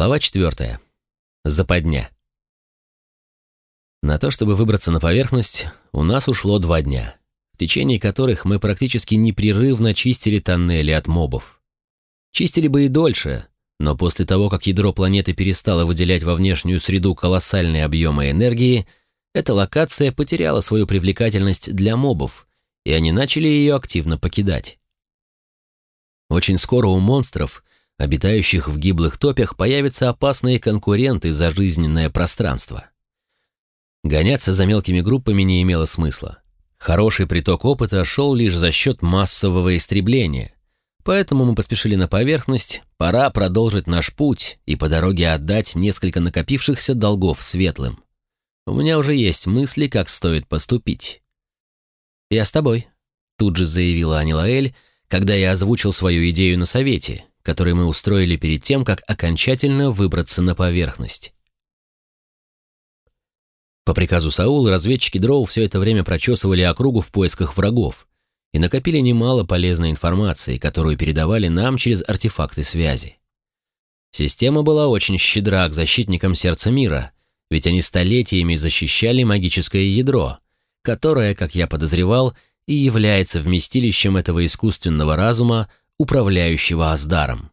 Глава четвертая. Западня. На то, чтобы выбраться на поверхность, у нас ушло два дня, в течение которых мы практически непрерывно чистили тоннели от мобов. Чистили бы и дольше, но после того, как ядро планеты перестало выделять во внешнюю среду колоссальные объемы энергии, эта локация потеряла свою привлекательность для мобов, и они начали ее активно покидать. Очень скоро у монстров, обитающих в гиблых топях, появятся опасные конкуренты за жизненное пространство. Гоняться за мелкими группами не имело смысла. Хороший приток опыта шел лишь за счет массового истребления, Поэтому мы поспешили на поверхность, пора продолжить наш путь и по дороге отдать несколько накопившихся долгов светлым. У меня уже есть мысли, как стоит поступить. «Я с тобой», — тут же заявила Анилаэль, когда я озвучил свою идею на совете, который мы устроили перед тем, как окончательно выбраться на поверхность. По приказу Саула разведчики Дроу все это время прочесывали округу в поисках врагов, и накопили немало полезной информации, которую передавали нам через артефакты связи. Система была очень щедра к защитникам сердца мира, ведь они столетиями защищали магическое ядро, которое, как я подозревал, и является вместилищем этого искусственного разума, управляющего Аздаром.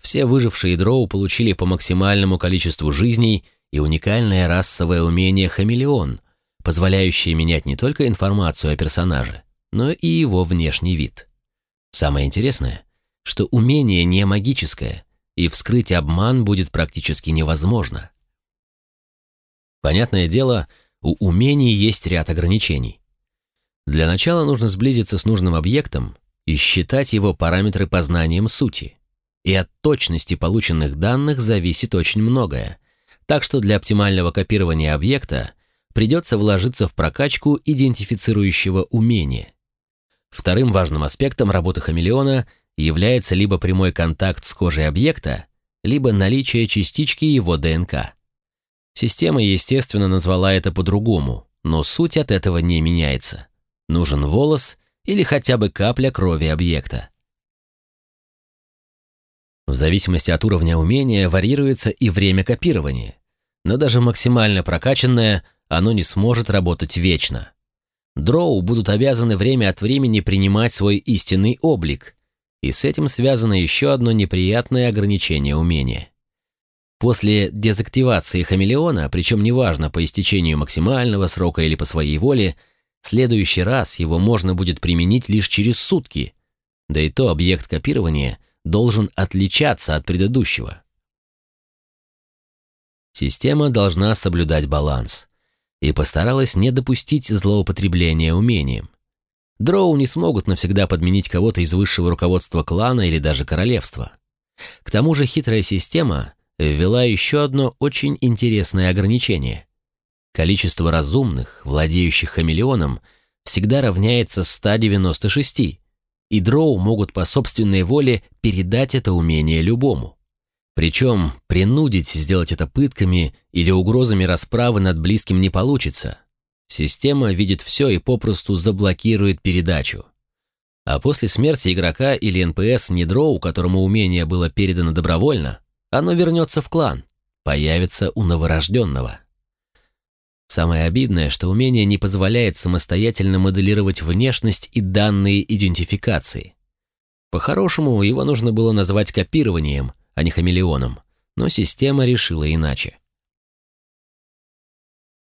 Все выжившие дроу получили по максимальному количеству жизней и уникальное расовое умение «Хамелеон», позволяющее менять не только информацию о персонаже, но и его внешний вид. Самое интересное, что умение не магическое, и вскрыть обман будет практически невозможно. Понятное дело, у умений есть ряд ограничений. Для начала нужно сблизиться с нужным объектом и считать его параметры познанием сути. И от точности полученных данных зависит очень многое, так что для оптимального копирования объекта придется вложиться в прокачку идентифицирующего умения. Вторым важным аспектом работы хамелеона является либо прямой контакт с кожей объекта, либо наличие частички его ДНК. Система, естественно, назвала это по-другому, но суть от этого не меняется. Нужен волос или хотя бы капля крови объекта. В зависимости от уровня умения варьируется и время копирования, но даже максимально прокачанное оно не сможет работать вечно. Дроу будут обязаны время от времени принимать свой истинный облик, и с этим связано еще одно неприятное ограничение умения. После дезактивации хамелеона, причем неважно по истечению максимального срока или по своей воле, следующий раз его можно будет применить лишь через сутки, да и то объект копирования должен отличаться от предыдущего. Система должна соблюдать баланс и постаралась не допустить злоупотребления умением. Дроу не смогут навсегда подменить кого-то из высшего руководства клана или даже королевства. К тому же хитрая система ввела еще одно очень интересное ограничение. Количество разумных, владеющих хамелеоном, всегда равняется 196, и дроу могут по собственной воле передать это умение любому. Причем принудить сделать это пытками или угрозами расправы над близким не получится. Система видит все и попросту заблокирует передачу. А после смерти игрока или НПС недроу, которому умение было передано добровольно, оно вернется в клан, появится у новорожденного. Самое обидное, что умение не позволяет самостоятельно моделировать внешность и данные идентификации. По-хорошему, его нужно было назвать копированием, а не хамелеоном, но система решила иначе.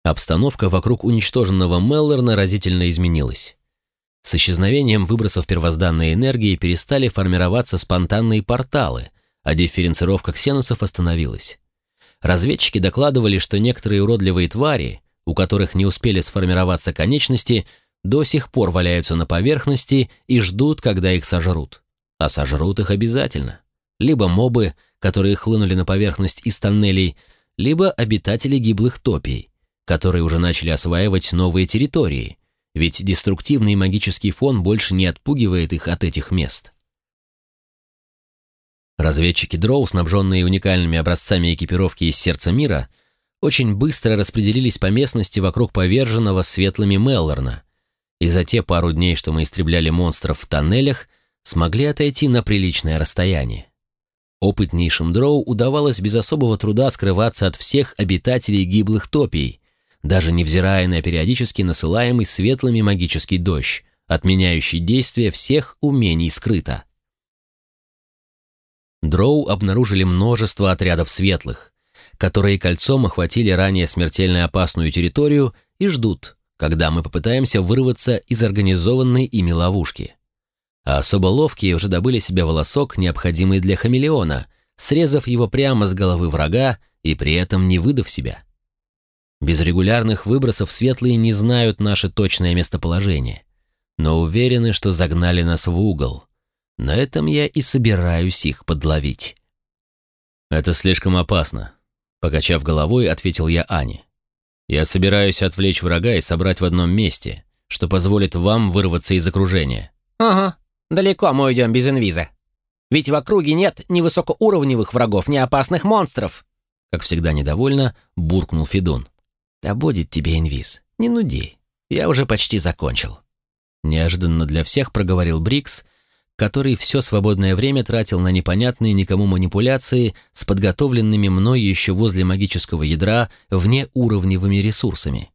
Обстановка вокруг уничтоженного Меллерна разительно изменилась. С исчезновением выбросов первозданной энергии перестали формироваться спонтанные порталы, а дифференцировка ксеносов остановилась. Разведчики докладывали, что некоторые уродливые твари, у которых не успели сформироваться конечности, до сих пор валяются на поверхности и ждут, когда их сожрут. А сожрут их обязательно. Либо мобы, которые хлынули на поверхность из тоннелей, либо обитатели гиблых топий, которые уже начали осваивать новые территории, ведь деструктивный магический фон больше не отпугивает их от этих мест. Разведчики Дроу, снабженные уникальными образцами экипировки из сердца мира, очень быстро распределились по местности вокруг поверженного светлыми Меллорна, и за те пару дней, что мы истребляли монстров в тоннелях, смогли отойти на приличное расстояние. Опытнейшим дроу удавалось без особого труда скрываться от всех обитателей гиблых топий, даже невзирая на периодически насылаемый светлыми магический дождь, отменяющий действие всех умений скрыто. Дроу обнаружили множество отрядов светлых, которые кольцом охватили ранее смертельно опасную территорию и ждут, когда мы попытаемся вырваться из организованной ими ловушки. А особо ловкие уже добыли себе волосок, необходимый для хамелеона, срезав его прямо с головы врага и при этом не выдав себя. Без регулярных выбросов светлые не знают наше точное местоположение, но уверены, что загнали нас в угол. На этом я и собираюсь их подловить. «Это слишком опасно», — покачав головой, ответил я Ане. Я собираюсь отвлечь врага и собрать в одном месте, что позволит вам вырваться из окружения». «Ага, далеко мы уйдем без инвиза. Ведь в округе нет ни высокоуровневых врагов, ни опасных монстров». Как всегда недовольно, буркнул Федун. «Да будет тебе инвиз, не нуди. Я уже почти закончил». Неожиданно для всех проговорил Брикс, который все свободное время тратил на непонятные никому манипуляции с подготовленными мной еще возле магического ядра внеуровневыми ресурсами.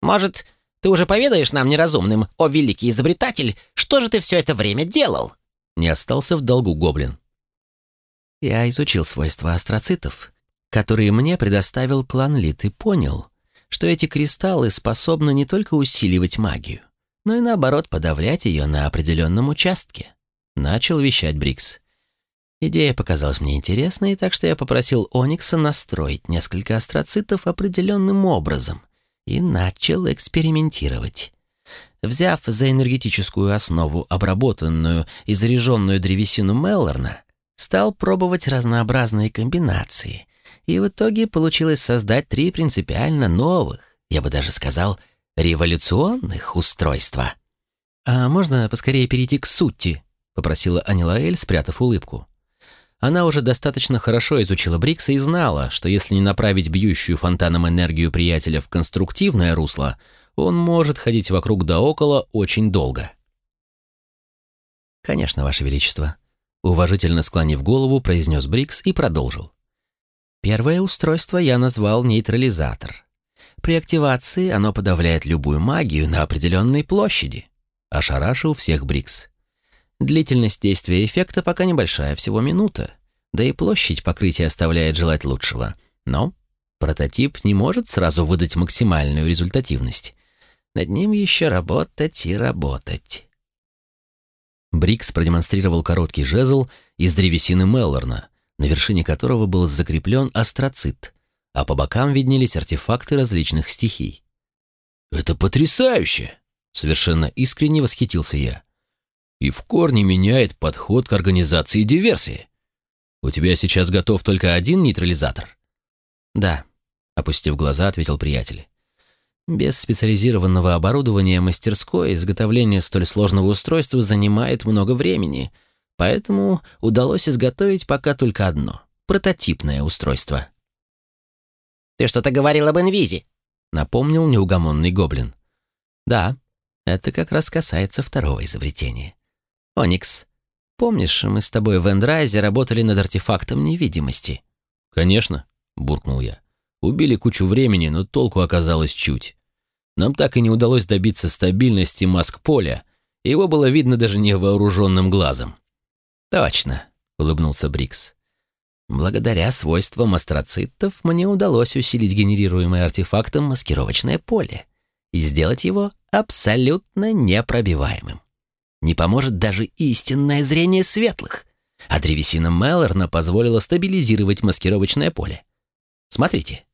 «Может, ты уже поведаешь нам неразумным, о великий изобретатель, что же ты все это время делал?» Не остался в долгу гоблин. «Я изучил свойства астроцитов, которые мне предоставил клан Лит, и понял, что эти кристаллы способны не только усиливать магию, но и наоборот подавлять ее на определенном участке. Начал вещать Брикс. Идея показалась мне интересной, так что я попросил Оникса настроить несколько астроцитов определенным образом и начал экспериментировать. Взяв за энергетическую основу обработанную и заряженную древесину Меллорна, стал пробовать разнообразные комбинации, и в итоге получилось создать три принципиально новых, я бы даже сказал, революционных устройства. «А можно поскорее перейти к сути?» — попросила Анилаэль, спрятав улыбку. Она уже достаточно хорошо изучила Брикса и знала, что если не направить бьющую фонтаном энергию приятеля в конструктивное русло, он может ходить вокруг да около очень долго. «Конечно, Ваше Величество», — уважительно склонив голову, произнес Брикс и продолжил. «Первое устройство я назвал нейтрализатор. При активации оно подавляет любую магию на определенной площади. Ошарашил всех Брикс. Длительность действия эффекта пока небольшая, всего минута. Да и площадь покрытия оставляет желать лучшего. Но прототип не может сразу выдать максимальную результативность. Над ним еще работать и работать. Брикс продемонстрировал короткий жезл из древесины Меллорна, на вершине которого был закреплен астроцит, а по бокам виднелись артефакты различных стихий. «Это потрясающе!» — совершенно искренне восхитился я. «И в корне меняет подход к организации диверсии. У тебя сейчас готов только один нейтрализатор?» «Да», — опустив глаза, ответил приятель. «Без специализированного оборудования мастерской изготовление столь сложного устройства занимает много времени, поэтому удалось изготовить пока только одно — прототипное устройство». «Ты что-то говорил об инвизе?» — напомнил неугомонный гоблин. «Да, это как раз касается второго изобретения. Оникс, помнишь, мы с тобой в Эндрайзе работали над артефактом невидимости?» «Конечно», — буркнул я. «Убили кучу времени, но толку оказалось чуть. Нам так и не удалось добиться стабильности маск-поля, его было видно даже невооруженным глазом». «Точно», — улыбнулся Брикс. Благодаря свойствам астроцитов мне удалось усилить генерируемое артефактом маскировочное поле и сделать его абсолютно непробиваемым. Не поможет даже истинное зрение светлых, а древесина Меллорна позволила стабилизировать маскировочное поле. Смотрите.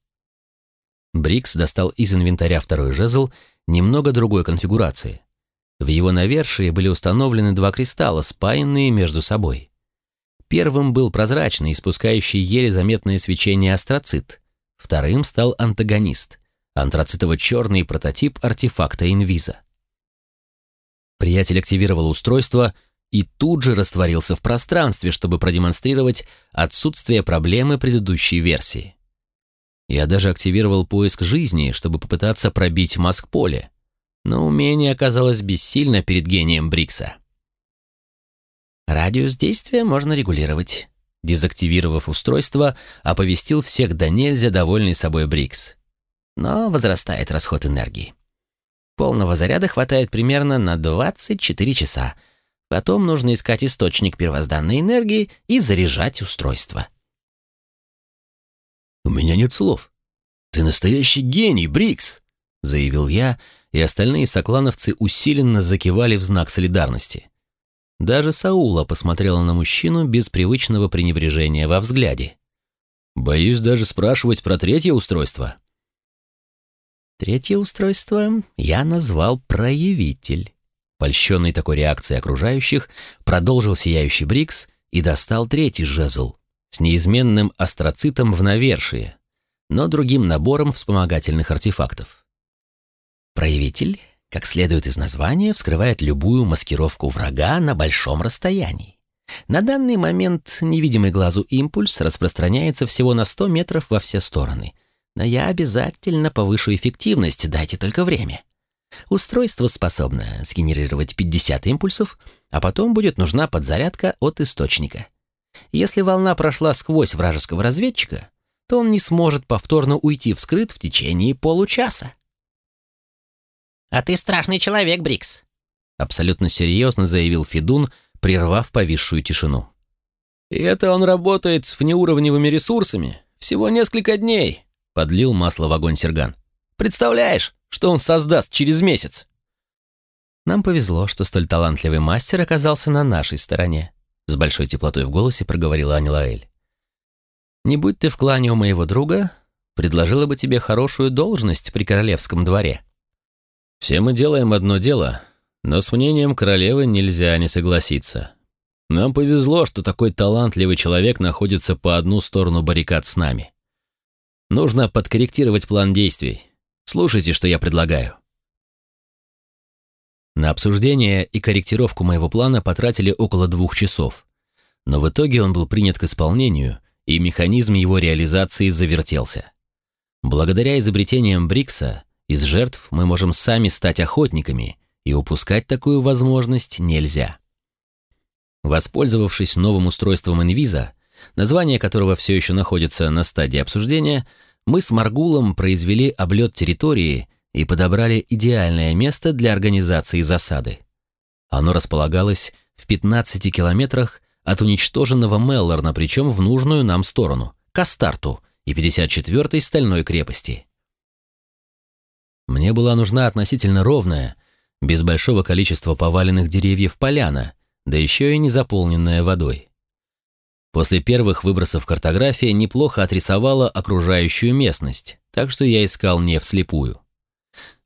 Брикс достал из инвентаря второй жезл немного другой конфигурации. В его навершии были установлены два кристалла, спаянные между собой. Первым был прозрачный, испускающий еле заметное свечение астроцит. Вторым стал антагонист, антрацитово-черный прототип артефакта инвиза. Приятель активировал устройство и тут же растворился в пространстве, чтобы продемонстрировать отсутствие проблемы предыдущей версии. Я даже активировал поиск жизни, чтобы попытаться пробить маск-поле, но умение оказалось бессильно перед гением Брикса. Радиус действия можно регулировать. Дезактивировав устройство, оповестил всех до нельзя довольный собой Брикс. Но возрастает расход энергии. Полного заряда хватает примерно на 24 часа. Потом нужно искать источник первозданной энергии и заряжать устройство. «У меня нет слов. Ты настоящий гений, Брикс!» — заявил я, и остальные соклановцы усиленно закивали в знак солидарности. Даже Саула посмотрела на мужчину без привычного пренебрежения во взгляде. «Боюсь даже спрашивать про третье устройство». Третье устройство я назвал «проявитель». Польщенный такой реакцией окружающих, продолжил сияющий Брикс и достал третий жезл с неизменным астроцитом в навершие, но другим набором вспомогательных артефактов. Проявитель как следует из названия, вскрывает любую маскировку врага на большом расстоянии. На данный момент невидимый глазу импульс распространяется всего на 100 метров во все стороны. Но я обязательно повышу эффективность, дайте только время. Устройство способно сгенерировать 50 импульсов, а потом будет нужна подзарядка от источника. Если волна прошла сквозь вражеского разведчика, то он не сможет повторно уйти вскрыт в течение получаса. «А ты страшный человек, Брикс», — абсолютно серьезно заявил Федун, прервав повисшую тишину. «И это он работает с внеуровневыми ресурсами. Всего несколько дней», — подлил масло в огонь Серган. «Представляешь, что он создаст через месяц?» Нам повезло, что столь талантливый мастер оказался на нашей стороне. С большой теплотой в голосе проговорила Анилаэль. «Не будь ты в клане у моего друга, предложила бы тебе хорошую должность при королевском дворе». Все мы делаем одно дело, но с мнением королевы нельзя не согласиться. Нам повезло, что такой талантливый человек находится по одну сторону баррикад с нами. Нужно подкорректировать план действий. Слушайте, что я предлагаю. На обсуждение и корректировку моего плана потратили около двух часов. Но в итоге он был принят к исполнению, и механизм его реализации завертелся. Благодаря изобретениям Брикса из жертв мы можем сами стать охотниками, и упускать такую возможность нельзя. Воспользовавшись новым устройством инвиза, название которого все еще находится на стадии обсуждения, мы с Маргулом произвели облет территории и подобрали идеальное место для организации засады. Оно располагалось в 15 километрах от уничтоженного Меллорна, причем в нужную нам сторону, к Астарту и 54-й стальной крепости. Мне была нужна относительно ровная, без большого количества поваленных деревьев поляна, да еще и не заполненная водой. После первых выбросов картография неплохо отрисовала окружающую местность, так что я искал не вслепую.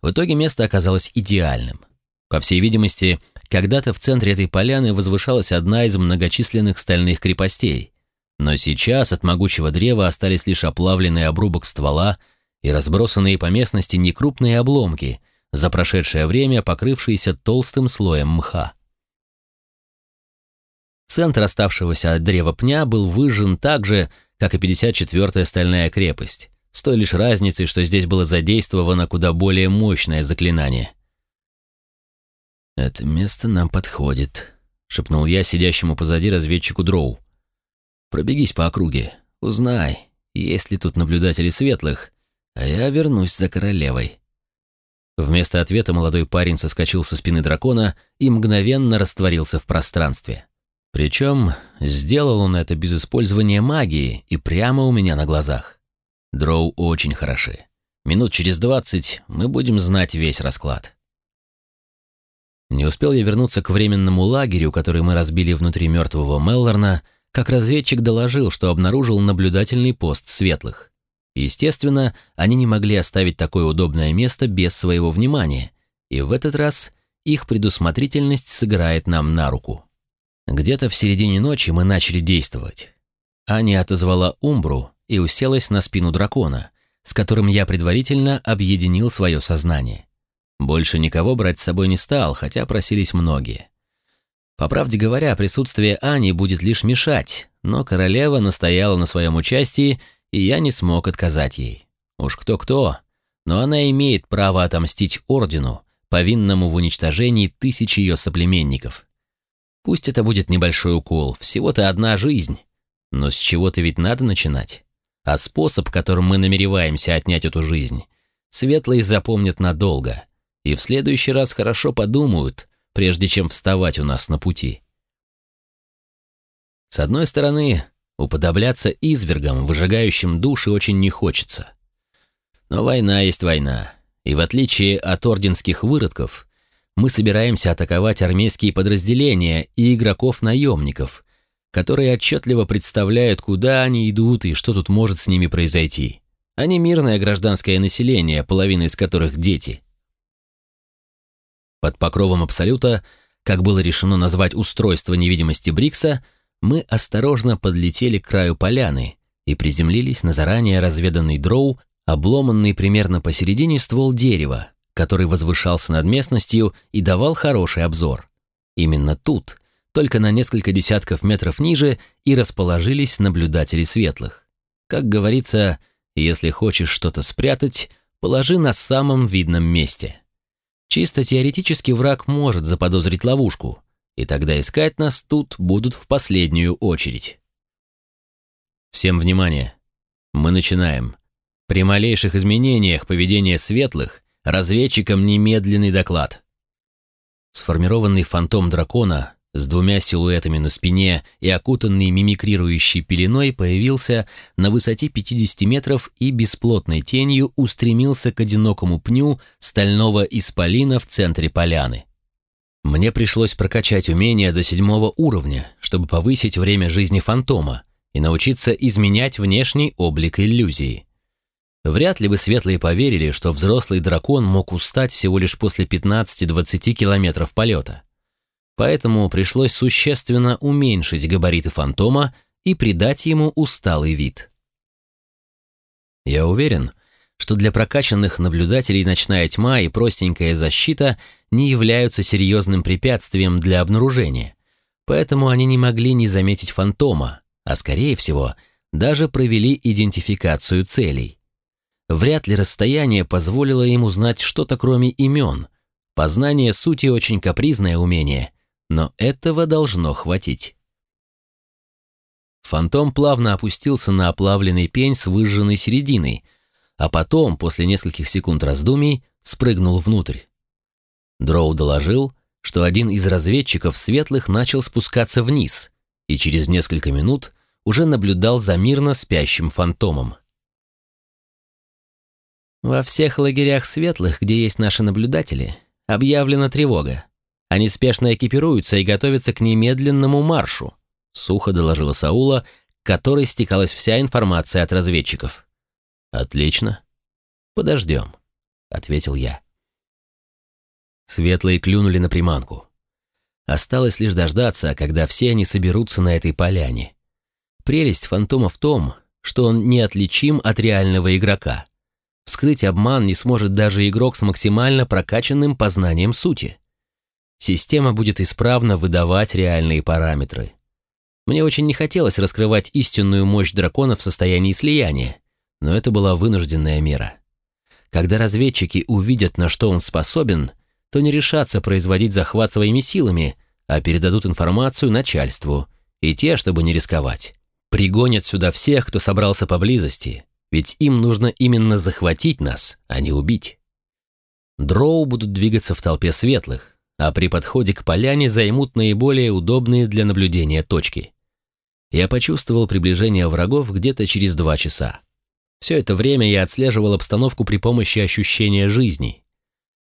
В итоге место оказалось идеальным. По всей видимости, когда-то в центре этой поляны возвышалась одна из многочисленных стальных крепостей, но сейчас от могучего древа остались лишь оплавленный обрубок ствола и разбросанные по местности некрупные обломки, за прошедшее время покрывшиеся толстым слоем мха. Центр оставшегося от древа пня был выжжен так же, как и 54-я стальная крепость, с той лишь разницей, что здесь было задействовано куда более мощное заклинание. «Это место нам подходит», — шепнул я сидящему позади разведчику Дроу. «Пробегись по округе, узнай, есть ли тут наблюдатели светлых, а я вернусь за королевой». Вместо ответа молодой парень соскочил со спины дракона и мгновенно растворился в пространстве. Причем сделал он это без использования магии и прямо у меня на глазах. Дроу очень хороши. Минут через двадцать мы будем знать весь расклад. Не успел я вернуться к временному лагерю, который мы разбили внутри мертвого Меллорна, как разведчик доложил, что обнаружил наблюдательный пост светлых. Естественно, они не могли оставить такое удобное место без своего внимания, и в этот раз их предусмотрительность сыграет нам на руку. Где-то в середине ночи мы начали действовать. Аня отозвала Умбру и уселась на спину дракона, с которым я предварительно объединил свое сознание. Больше никого брать с собой не стал, хотя просились многие. По правде говоря, присутствие Ани будет лишь мешать, но королева настояла на своем участии и я не смог отказать ей. Уж кто-кто, но она имеет право отомстить Ордену, повинному в уничтожении тысяч ее соплеменников. Пусть это будет небольшой укол, всего-то одна жизнь, Но с чего-то ведь надо начинать. А способ, которым мы намереваемся отнять эту жизнь, светлые запомнят надолго и в следующий раз хорошо подумают, прежде чем вставать у нас на пути. С одной стороны, уподобляться извергам, выжигающим души, очень не хочется. Но война есть война, и в отличие от орденских выродков, мы собираемся атаковать армейские подразделения и игроков-наемников, которые отчетливо представляют, куда они идут и что тут может с ними произойти, не мирное гражданское население, половина из которых дети. Под покровом Абсолюта, как было решено назвать устройство невидимости Брикса, мы осторожно подлетели к краю поляны и приземлились на заранее разведанный дроу, обломанный примерно посередине ствол дерева, который возвышался над местностью и давал хороший обзор. Именно тут, только на несколько десятков метров ниже, и расположились наблюдатели светлых. Как говорится, если хочешь что-то спрятать, положи на самом видном месте. Чисто теоретически враг может заподозрить ловушку, и тогда искать нас тут будут в последнюю очередь. Всем внимание! Мы начинаем. При малейших изменениях поведения светлых разведчикам немедленный доклад. Сформированный фантом дракона с двумя силуэтами на спине и окутанный мимикрирующей пеленой появился на высоте 50 метров и бесплотной тенью устремился к одинокому пню стального исполина в центре поляны. Мне пришлось прокачать умение до седьмого уровня, чтобы повысить время жизни фантома и научиться изменять внешний облик иллюзии. Вряд ли бы светлые поверили, что взрослый дракон мог устать всего лишь после 15-20 километров полета. Поэтому пришлось существенно уменьшить габариты фантома и придать ему усталый вид. Я уверен, что для прокачанных наблюдателей ночная тьма и простенькая защита не являются серьезным препятствием для обнаружения, поэтому они не могли не заметить фантома, а скорее всего, даже провели идентификацию целей. Вряд ли расстояние позволило им узнать что-то кроме имен. Познание сути очень капризное умение, но этого должно хватить. Фантом плавно опустился на оплавленный пень с выжженной серединой, а потом, после нескольких секунд раздумий, спрыгнул внутрь. Дроу доложил, что один из разведчиков светлых начал спускаться вниз и через несколько минут уже наблюдал за мирно спящим фантомом. Во всех лагерях светлых, где есть наши наблюдатели, объявлена тревога. Они спешно экипируются и готовятся к немедленному маршу, сухо доложила Саула, которой стекалась вся информация от разведчиков. Отлично. Подождем, ответил я. Светлые клюнули на приманку. Осталось лишь дождаться, когда все они соберутся на этой поляне. Прелесть фантома в том, что он неотличим от реального игрока. Вскрыть обман не сможет даже игрок с максимально прокачанным познанием сути. Система будет исправно выдавать реальные параметры. Мне очень не хотелось раскрывать истинную мощь дракона в состоянии слияния, но это была вынужденная мера. Когда разведчики увидят, на что он способен, то не решатся производить захват своими силами, а передадут информацию начальству, и те, чтобы не рисковать, пригонят сюда всех, кто собрался поблизости, ведь им нужно именно захватить нас, а не убить. Дроу будут двигаться в толпе светлых, а при подходе к поляне займут наиболее удобные для наблюдения точки. Я почувствовал приближение врагов где-то через два часа. Все это время я отслеживал обстановку при помощи ощущения жизни.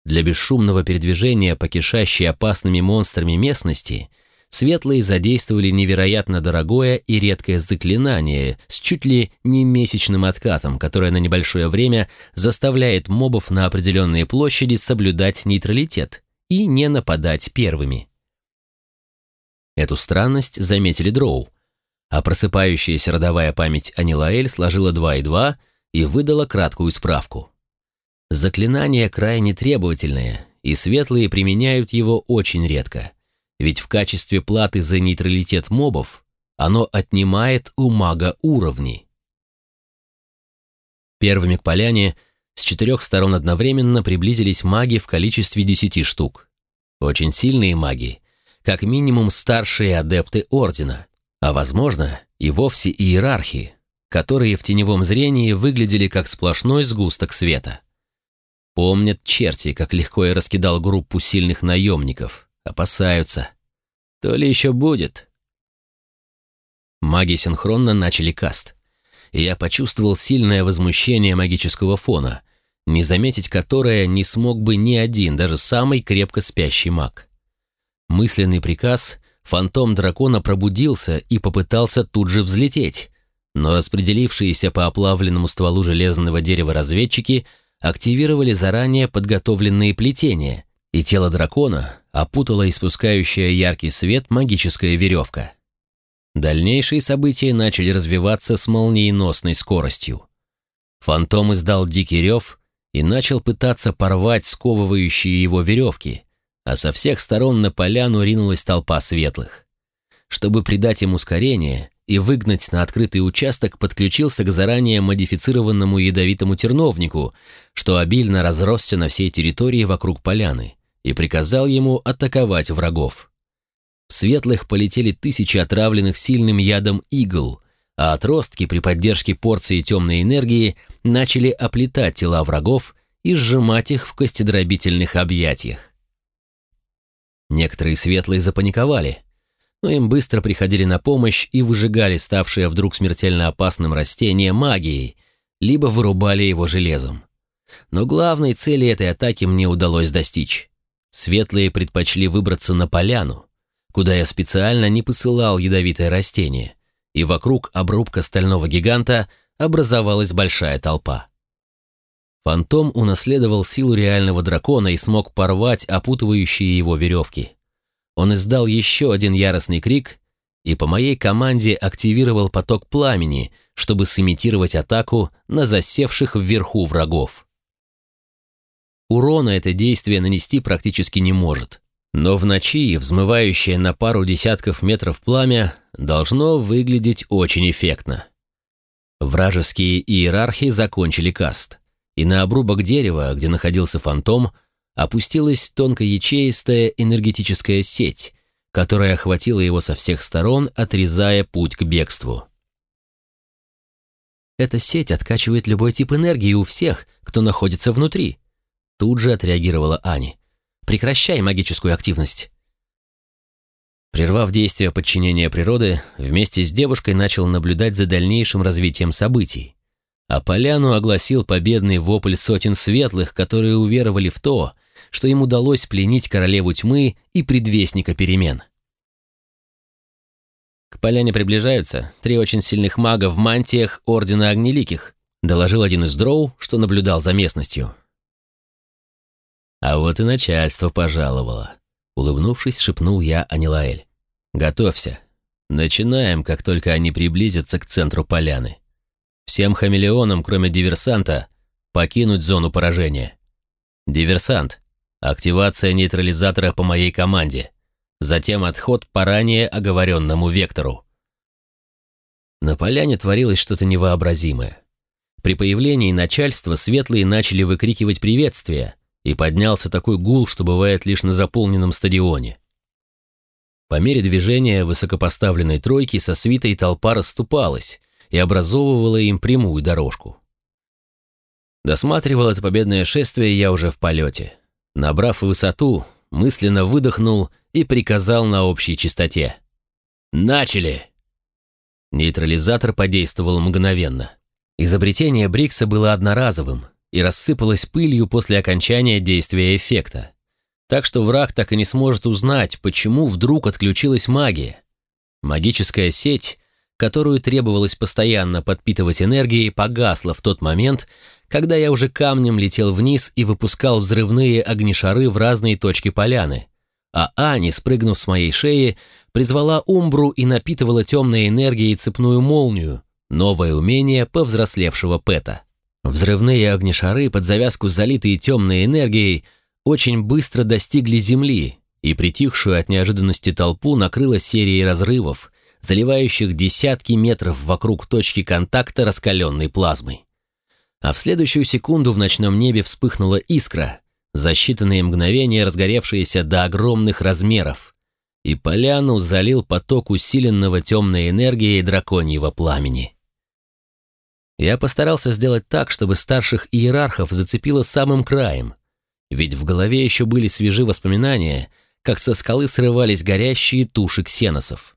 Для бесшумного передвижения по кишащей опасными монстрами местности – светлые задействовали невероятно дорогое и редкое заклинание с чуть ли не месячным откатом, которое на небольшое время заставляет мобов на определенные площади соблюдать нейтралитет и не нападать первыми. Эту странность заметили дроу, а просыпающаяся родовая память Анилаэль сложила 2 и 2 и выдала краткую справку. Заклинание крайне требовательное, и светлые применяют его очень редко ведь в качестве платы за нейтралитет мобов оно отнимает у мага уровни. Первыми к поляне с четырех сторон одновременно приблизились маги в количестве десяти штук. Очень сильные маги, как минимум старшие адепты Ордена, А возможно, и вовсе иерархи, которые в теневом зрении выглядели как сплошной сгусток света. Помнят черти, как легко я раскидал группу сильных наемников. Опасаются. То ли еще будет. Маги синхронно начали каст. Я почувствовал сильное возмущение магического фона, не заметить которое не смог бы ни один, даже самый крепко спящий маг. Мысленный приказ, фантом дракона пробудился и попытался тут же взлететь, но распределившиеся по оплавленному стволу железного дерева разведчики активировали заранее подготовленные плетения, и тело дракона опутала испускающая яркий свет магическая веревка. Дальнейшие события начали развиваться с молниеносной скоростью. Фантом издал дикий рев и начал пытаться порвать сковывающие его веревки, а со всех сторон на поляну ринулась толпа светлых. Чтобы придать им ускорение и выгнать на открытый участок, подключился к заранее модифицированному ядовитому терновнику, что обильно разросся на всей территории вокруг поляны, и приказал ему атаковать врагов. В светлых полетели тысячи отравленных сильным ядом игл, а отростки при поддержке порции темной энергии начали оплетать тела врагов и сжимать их в костедробительных объятиях. Некоторые светлые запаниковали, но им быстро приходили на помощь и выжигали ставшее вдруг смертельно опасным растение магией, либо вырубали его железом. Но главной цели этой атаки мне удалось достичь. Светлые предпочли выбраться на поляну, куда я специально не посылал ядовитое растение, и вокруг обрубка стального гиганта образовалась большая толпа. Фантом унаследовал силу реального дракона и смог порвать опутывающие его веревки. Он издал еще один яростный крик и по моей команде активировал поток пламени, чтобы сымитировать атаку на засевших вверху врагов. Урона это действие нанести практически не может, но в ночи взмывающее на пару десятков метров пламя должно выглядеть очень эффектно. Вражеские иерархи закончили каст, и на обрубок дерева, где находился фантом, опустилась тонкоячеистая энергетическая сеть, которая охватила его со всех сторон, отрезая путь к бегству. «Эта сеть откачивает любой тип энергии у всех, кто находится внутри», тут же отреагировала Ани. «Прекращай магическую активность». Прервав действие подчинения природы, вместе с девушкой начал наблюдать за дальнейшим развитием событий. А поляну огласил победный вопль сотен светлых, которые уверовали в то, что им удалось пленить королеву тьмы и предвестника перемен. К поляне приближаются три очень сильных мага в мантиях Ордена Огнеликих, доложил один из дроу, что наблюдал за местностью. А вот и начальство пожаловало. Улыбнувшись, шепнул я Анилаэль. «Готовься. Начинаем, как только они приблизятся к центру поляны. Всем хамелеонам, кроме диверсанта, покинуть зону поражения. Диверсант. Активация нейтрализатора по моей команде. Затем отход по ранее оговоренному вектору». На поляне творилось что-то невообразимое. При появлении начальства светлые начали выкрикивать приветствия, и поднялся такой гул, что бывает лишь на заполненном стадионе. По мере движения высокопоставленной тройки со свитой толпа расступалась и образовывала им прямую дорожку. Досматривал это победное шествие я уже в полете. Набрав высоту, мысленно выдохнул и приказал на общей частоте. «Начали!» Нейтрализатор подействовал мгновенно. Изобретение Брикса было одноразовым, и рассыпалась пылью после окончания действия эффекта. Так что враг так и не сможет узнать, почему вдруг отключилась магия. Магическая сеть, которую требовалось постоянно подпитывать энергией, погасла в тот момент, когда я уже камнем летел вниз и выпускал взрывные огнешары в разные точки поляны, а Ани, спрыгнув с моей шеи, призвала Умбру и напитывала темной энергией цепную молнию, новое умение повзрослевшего Пэта. Взрывные огнешары под завязку залитые темной энергией очень быстро достигли земли, и притихшую от неожиданности толпу накрыла серией разрывов, заливающих десятки метров вокруг точки контакта раскаленной плазмой. А в следующую секунду в ночном небе вспыхнула искра, за считанные мгновения разгоревшаяся до огромных размеров. и поляну залил поток усиленного темной энергией драконьего пламени. Я постарался сделать так, чтобы старших иерархов зацепило самым краем, ведь в голове еще были свежи воспоминания, как со скалы срывались горящие туши ксеносов.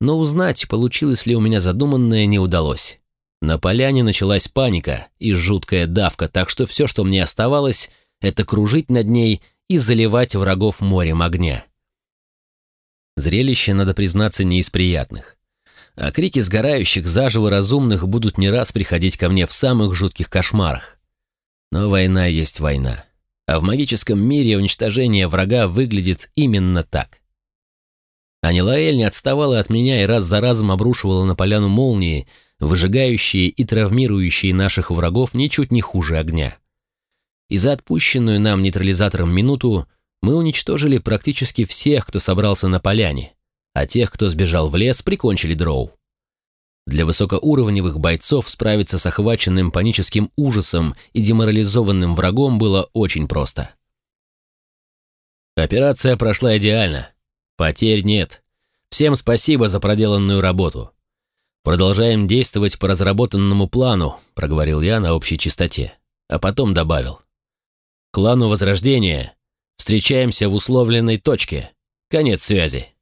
Но узнать, получилось ли у меня задуманное, не удалось. На поляне началась паника и жуткая давка, так что все, что мне оставалось, это кружить над ней и заливать врагов морем огня. Зрелище, надо признаться, не из приятных. А крики сгорающих заживо разумных будут не раз приходить ко мне в самых жутких кошмарах. Но война есть война. А в магическом мире уничтожение врага выглядит именно так. Анилаэль не отставала от меня и раз за разом обрушивала на поляну молнии, выжигающие и травмирующие наших врагов ничуть не хуже огня. И за отпущенную нам нейтрализатором минуту мы уничтожили практически всех, кто собрался на поляне, а тех, кто сбежал в лес, прикончили дроу. Для высокоуровневых бойцов справиться с охваченным паническим ужасом и деморализованным врагом было очень просто. Операция прошла идеально. Потерь нет. Всем спасибо за проделанную работу. Продолжаем действовать по разработанному плану, проговорил я на общей чистоте, а потом добавил. Клану Возрождения встречаемся в условленной точке. Конец связи.